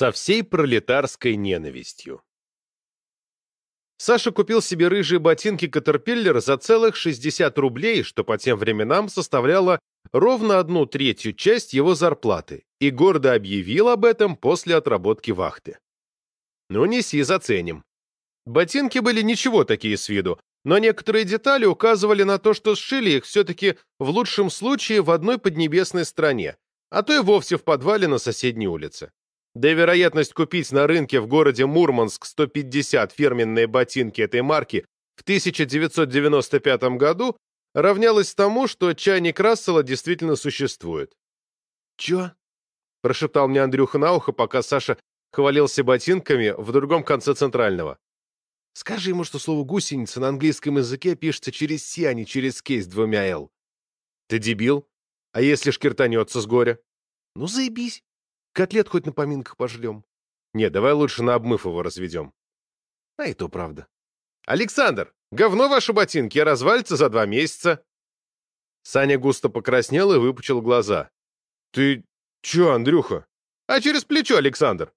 со всей пролетарской ненавистью. Саша купил себе рыжие ботинки Катерпиллер за целых 60 рублей, что по тем временам составляло ровно одну третью часть его зарплаты, и гордо объявил об этом после отработки вахты. Ну, неси, заценим. Ботинки были ничего такие с виду, но некоторые детали указывали на то, что сшили их все-таки в лучшем случае в одной поднебесной стране, а то и вовсе в подвале на соседней улице. Да и вероятность купить на рынке в городе Мурманск 150 фирменные ботинки этой марки в 1995 году равнялась тому, что чайник Рассела действительно существует. «Чё?» — прошептал мне Андрюха на ухо, пока Саша хвалился ботинками в другом конце центрального. «Скажи ему, что слово «гусеница» на английском языке пишется через «си», а не через «кейс» двумя «л». «Ты дебил? А если шкиртанется с горя?» «Ну, заебись. Котлет хоть на поминках пожлем. Не, давай лучше на обмыв его разведем. А и то правда. Александр, говно ваши ботинки, развалится за два месяца. Саня густо покраснел и выпучил глаза. Ты чё, Андрюха? А через плечо, Александр.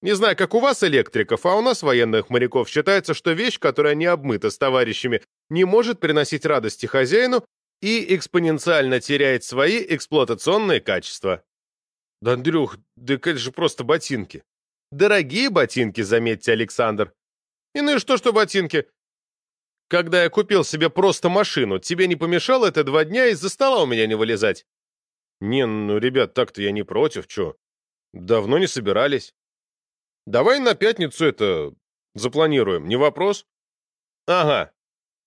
Не знаю, как у вас, электриков, а у нас, военных моряков, считается, что вещь, которая не обмыта с товарищами, не может приносить радости хозяину и экспоненциально теряет свои эксплуатационные качества. Да, Андрюх, да это же просто ботинки. Дорогие ботинки, заметьте, Александр. И ну и что, что ботинки? Когда я купил себе просто машину, тебе не помешало это два дня из-за стола у меня не вылезать? Не, ну, ребят, так-то я не против, чё. Давно не собирались. Давай на пятницу это запланируем, не вопрос? Ага.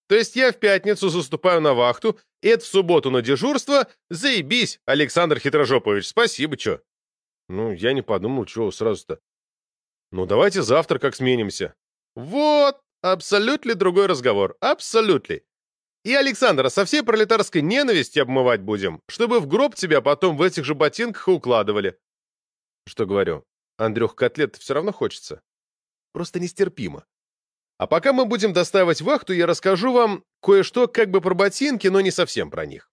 То есть я в пятницу заступаю на вахту, это в субботу на дежурство? Заебись, Александр Хитрожопович, спасибо, чё. Ну, я не подумал, чего сразу-то. Ну, давайте завтра как сменимся. Вот, абсолютно другой разговор. Абсолютно. И Александра со всей пролетарской ненавистью обмывать будем, чтобы в гроб тебя потом в этих же ботинках укладывали. Что говорю, Андрюх, котлет все равно хочется. Просто нестерпимо. А пока мы будем доставать вахту, я расскажу вам кое-что как бы про ботинки, но не совсем про них.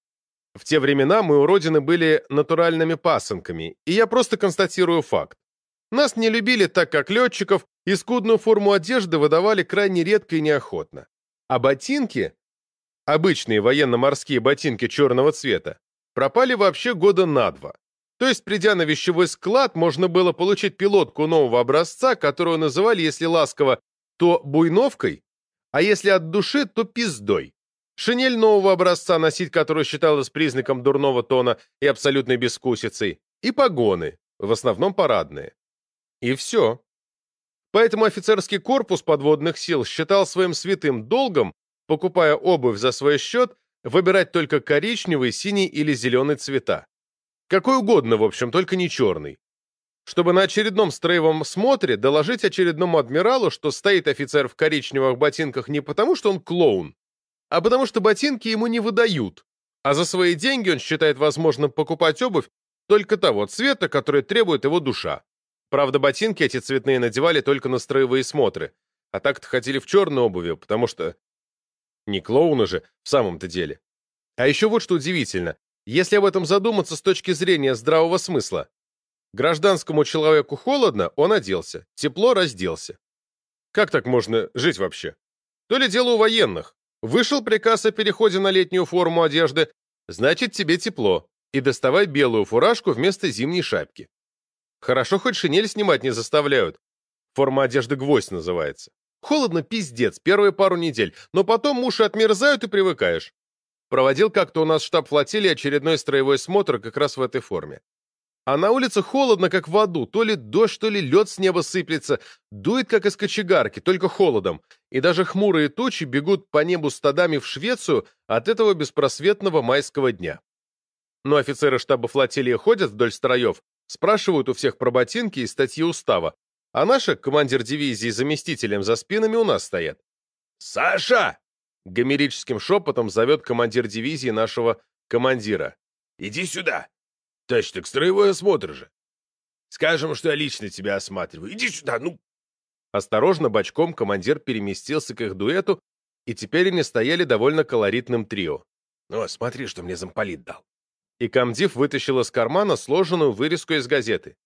В те времена мы у Родины были натуральными пасынками, и я просто констатирую факт. Нас не любили так, как летчиков, и скудную форму одежды выдавали крайне редко и неохотно. А ботинки, обычные военно-морские ботинки черного цвета, пропали вообще года на два. То есть, придя на вещевой склад, можно было получить пилотку нового образца, которую называли, если ласково, то буйновкой, а если от души, то пиздой. Шинель нового образца, носить которую считалось признаком дурного тона и абсолютной бескусицей, и погоны, в основном парадные. И все. Поэтому офицерский корпус подводных сил считал своим святым долгом, покупая обувь за свой счет, выбирать только коричневый, синий или зеленый цвета. Какой угодно, в общем, только не черный. Чтобы на очередном строевом смотре доложить очередному адмиралу, что стоит офицер в коричневых ботинках не потому, что он клоун, а потому что ботинки ему не выдают, а за свои деньги он считает возможным покупать обувь только того цвета, который требует его душа. Правда, ботинки эти цветные надевали только на строевые смотры, а так-то ходили в черной обуви, потому что... Не клоуны же, в самом-то деле. А еще вот что удивительно. Если об этом задуматься с точки зрения здравого смысла, гражданскому человеку холодно, он оделся, тепло разделся. Как так можно жить вообще? То ли дело у военных. Вышел приказ о переходе на летнюю форму одежды, значит, тебе тепло, и доставай белую фуражку вместо зимней шапки. Хорошо, хоть шинель снимать не заставляют. Форма одежды гвоздь называется. Холодно пиздец, первые пару недель, но потом уши отмерзают и привыкаешь. Проводил как-то у нас штаб флотилии очередной строевой смотр как раз в этой форме. А на улице холодно, как в аду. То ли дождь, то ли лед с неба сыплется. Дует, как из кочегарки, только холодом. И даже хмурые тучи бегут по небу стадами в Швецию от этого беспросветного майского дня. Но офицеры штаба флотилии ходят вдоль строев, спрашивают у всех про ботинки и статьи устава. А наши, командир дивизии заместителем за спинами у нас стоят. «Саша!» — гомерическим шепотом зовет командир дивизии нашего командира. «Иди сюда!» Точно, так строевой осмотр же. Скажем, что я лично тебя осматриваю. Иди сюда, ну!» Осторожно, бочком командир переместился к их дуэту, и теперь они стояли довольно колоритным трио. «Ну, смотри, что мне замполит дал». И комдив вытащил из кармана сложенную вырезку из газеты.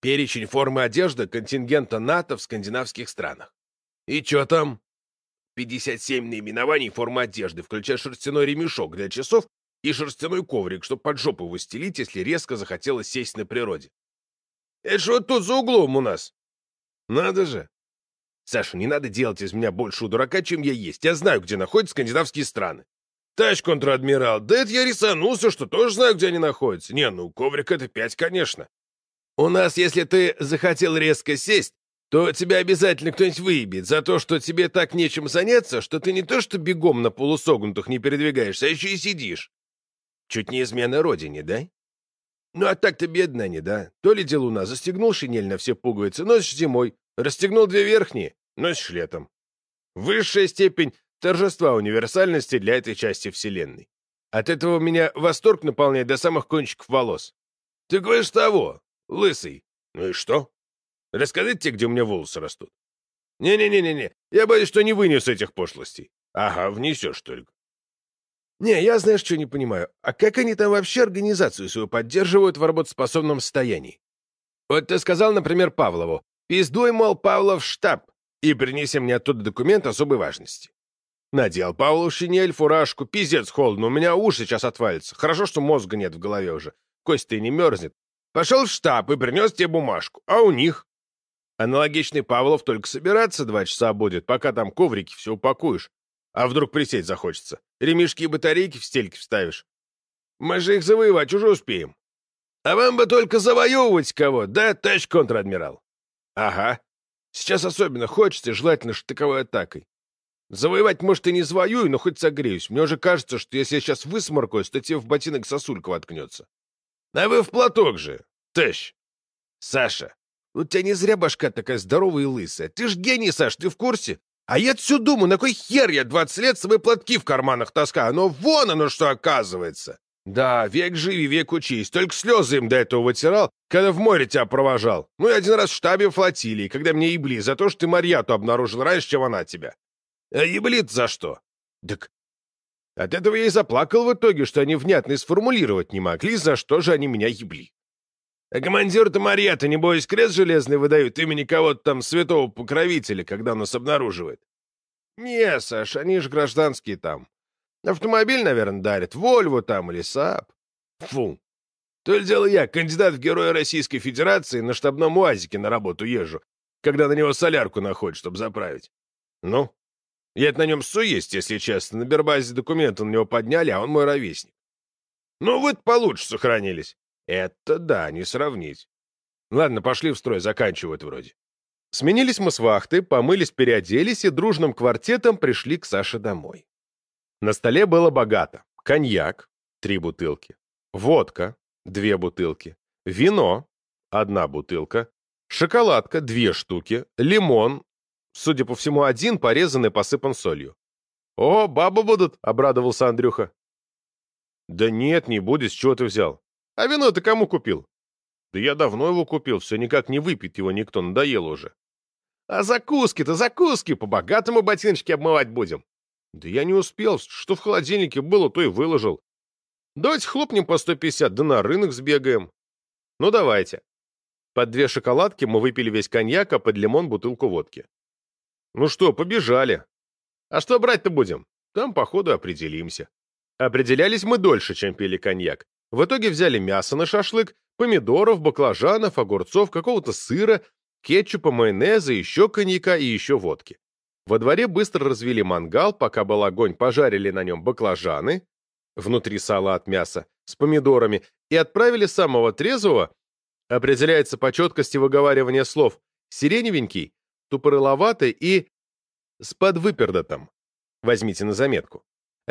Перечень формы одежды контингента НАТО в скандинавских странах. И чё там? 57 наименований формы одежды, включая шерстяной ремешок для часов и шерстяной коврик, чтобы под жопу выстелить, если резко захотелось сесть на природе. Это вот тут за углом у нас. Надо же. Саша, не надо делать из меня больше дурака, чем я есть. Я знаю, где находятся скандинавские страны. Товарищ контр-адмирал, да это я рисанулся, что тоже знаю, где они находятся. Не, ну, коврик — это пять, конечно. У нас, если ты захотел резко сесть, то тебя обязательно кто-нибудь выебет за то, что тебе так нечем заняться, что ты не то что бегом на полусогнутых не передвигаешься, а еще и сидишь. Чуть не измена родине, да? Ну, а так-то бедно они, да? То ли дело у нас, застегнул шинель на все пуговицы, носишь зимой, расстегнул две верхние, носишь летом. Высшая степень торжества универсальности для этой части Вселенной. От этого меня восторг наполняет до самых кончиков волос. Ты говоришь того, лысый. Ну и что? Рассказать тебе, где у меня волосы растут? Не-не-не-не-не, я боюсь, что не вынес этих пошлостей. Ага, внесешь только. Не, я, знаешь, что не понимаю. А как они там вообще организацию свою поддерживают в работоспособном состоянии? Вот ты сказал, например, Павлову, пиздуй, мол, Павлов штаб, и принеси мне оттуда документ особой важности. Надел Павлов шинель, фуражку, пиздец холодно, у меня уши сейчас отвалятся. Хорошо, что мозга нет в голове уже. Кость-то не мерзнет. Пошел в штаб и принес тебе бумажку. А у них? Аналогичный Павлов только собираться два часа будет, пока там коврики все упакуешь. А вдруг присесть захочется? Ремешки и батарейки в стельки вставишь? Мы же их завоевать уже успеем. А вам бы только завоевывать кого, да, товарищ контр-адмирал? Ага. Сейчас особенно хочется, желательно штыковой атакой. Завоевать, может, и не завоюю, но хоть согреюсь. Мне уже кажется, что если я сейчас высморкаюсь, то тебе в ботинок сосулька воткнется. А вы в платок же, тащ. Саша, у тебя не зря башка такая здоровая и лысая. Ты ж гений, Саш, ты в курсе? А я все думаю, на кой хер я 20 лет свои платки в карманах таскаю? Но вон оно что оказывается. Да, век живи, век учись. Только слезы им до этого вытирал, когда в море тебя провожал. Ну и один раз в штабе флотилии, когда мне ебли за то, что ты Марьяту обнаружил раньше, чем она тебя. А еблит за что? Так от этого я и заплакал в итоге, что они внятно сформулировать не могли, за что же они меня ебли. А командир-то Марьята, небось, крест железный выдают имени кого-то там святого покровителя, когда нас обнаруживает? Не, Саш, они же гражданские там. Автомобиль, наверное, дарят, Вольву там или Saab. Фу. То ли дело я, кандидат в Героя Российской Федерации, на штабном УАЗике на работу езжу, когда на него солярку находят, чтобы заправить. Ну, я на нем есть, если честно. На Бербазе документы на него подняли, а он мой ровесник. Ну, вы-то получше сохранились. Это да, не сравнить. Ладно, пошли в строй, заканчивают вроде. Сменились мы с вахты, помылись, переоделись и дружным квартетом пришли к Саше домой. На столе было богато. Коньяк — три бутылки, водка — две бутылки, вино — одна бутылка, шоколадка — две штуки, лимон, судя по всему, один, порезанный, посыпан солью. «О, бабы будут!» — обрадовался Андрюха. «Да нет, не будет, с чего ты взял? А вино ты кому купил? Да я давно его купил, все никак не выпить его никто, надоело уже. А закуски-то, закуски, по-богатому ботиночки обмывать будем. Да я не успел, что в холодильнике было, то и выложил. Давайте хлопнем по 150, да на рынок сбегаем. Ну давайте. Под две шоколадки мы выпили весь коньяк, а под лимон бутылку водки. Ну что, побежали. А что брать-то будем? Там, походу, определимся. Определялись мы дольше, чем пили коньяк. В итоге взяли мясо на шашлык, помидоров, баклажанов, огурцов, какого-то сыра, кетчупа, майонеза, еще коньяка и еще водки. Во дворе быстро развели мангал, пока был огонь, пожарили на нем баклажаны, внутри салат мяса, с помидорами, и отправили самого трезвого, определяется по четкости выговаривания слов, сиреневенький, тупорыловатый и с подвыпердотом. Возьмите на заметку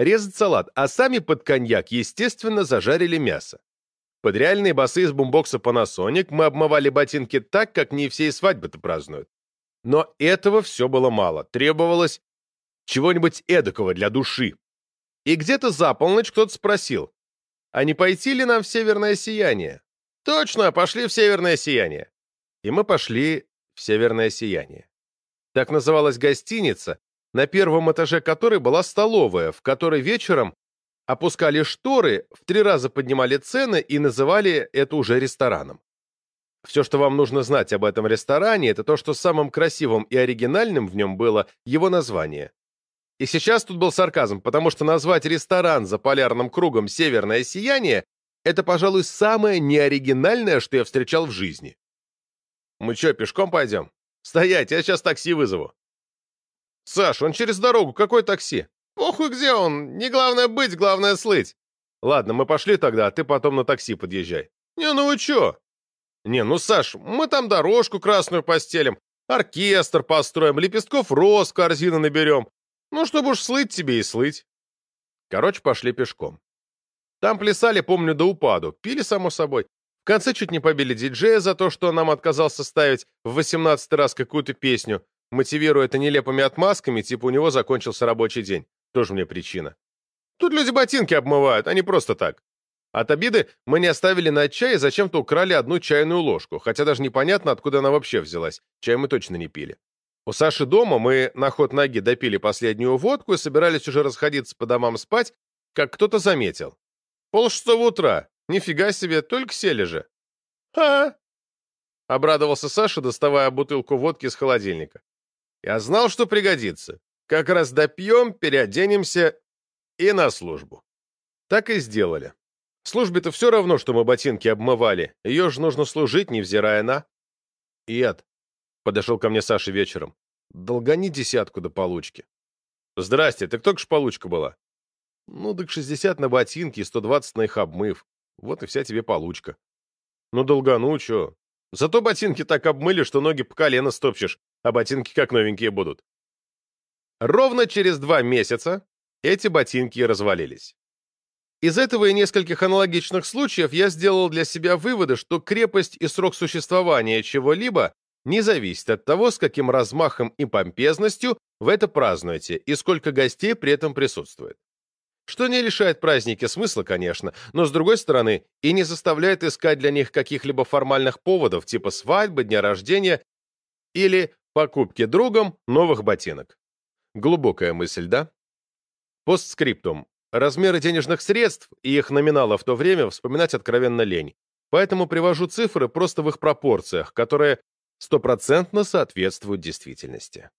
резать салат, а сами под коньяк, естественно, зажарили мясо. Под реальные басы из бумбокса Panasonic мы обмывали ботинки так, как не все свадьбы-то празднуют. Но этого все было мало. Требовалось чего-нибудь эдакого для души. И где-то за полночь кто-то спросил, а не пойти ли нам в северное сияние? Точно, пошли в северное сияние. И мы пошли в северное сияние. Так называлась гостиница, на первом этаже которой была столовая, в которой вечером опускали шторы, в три раза поднимали цены и называли это уже рестораном. Все, что вам нужно знать об этом ресторане, это то, что самым красивым и оригинальным в нем было его название. И сейчас тут был сарказм, потому что назвать ресторан за полярным кругом «Северное сияние» — это, пожалуй, самое неоригинальное, что я встречал в жизни. Мы что, пешком пойдем? Стоять, я сейчас такси вызову. Саш, он через дорогу, какой такси? Похуй, где он, не главное быть, главное слыть. Ладно, мы пошли тогда, а ты потом на такси подъезжай. Не, ну вы чё? Не, ну, Саш, мы там дорожку красную постелим, оркестр построим, лепестков роз корзины наберем. Ну, чтобы уж слыть тебе и слыть. Короче, пошли пешком. Там плясали, помню, до упаду. Пили, само собой. В конце чуть не побили диджея за то, что нам отказался ставить в восемнадцатый раз какую-то песню, мотивируя это нелепыми отмазками, типа у него закончился рабочий день. Тоже мне причина. Тут люди ботинки обмывают, а не просто так. От обиды мы не оставили на чай и зачем-то украли одну чайную ложку, хотя даже непонятно, откуда она вообще взялась. Чай мы точно не пили. У Саши дома мы на ход ноги допили последнюю водку и собирались уже расходиться по домам спать, как кто-то заметил. Пол шестого утра. Нифига себе, только сели же. «А?» — обрадовался Саша, доставая бутылку водки из холодильника. «Я знал, что пригодится. Как раз допьем, переоденемся и на службу». Так и сделали. Службе-то все равно, что мы ботинки обмывали. Ее же нужно служить, невзирая на... Ед, Подошел ко мне Саша вечером. Долгони десятку до получки. Здрасте, так только ж получка была. Ну, так 60 на ботинки и 120 на их обмыв. Вот и вся тебе получка. Ну, долгану, чё? Зато ботинки так обмыли, что ноги по колено стопчешь, а ботинки как новенькие будут. Ровно через два месяца эти ботинки развалились. Из этого и нескольких аналогичных случаев я сделал для себя выводы, что крепость и срок существования чего-либо не зависит от того, с каким размахом и помпезностью вы это празднуете и сколько гостей при этом присутствует. Что не лишает праздники смысла, конечно, но, с другой стороны, и не заставляет искать для них каких-либо формальных поводов, типа свадьбы, дня рождения или покупки другом новых ботинок. Глубокая мысль, да? Постскриптум. Размеры денежных средств и их номинала в то время вспоминать откровенно лень. Поэтому привожу цифры просто в их пропорциях, которые стопроцентно соответствуют действительности.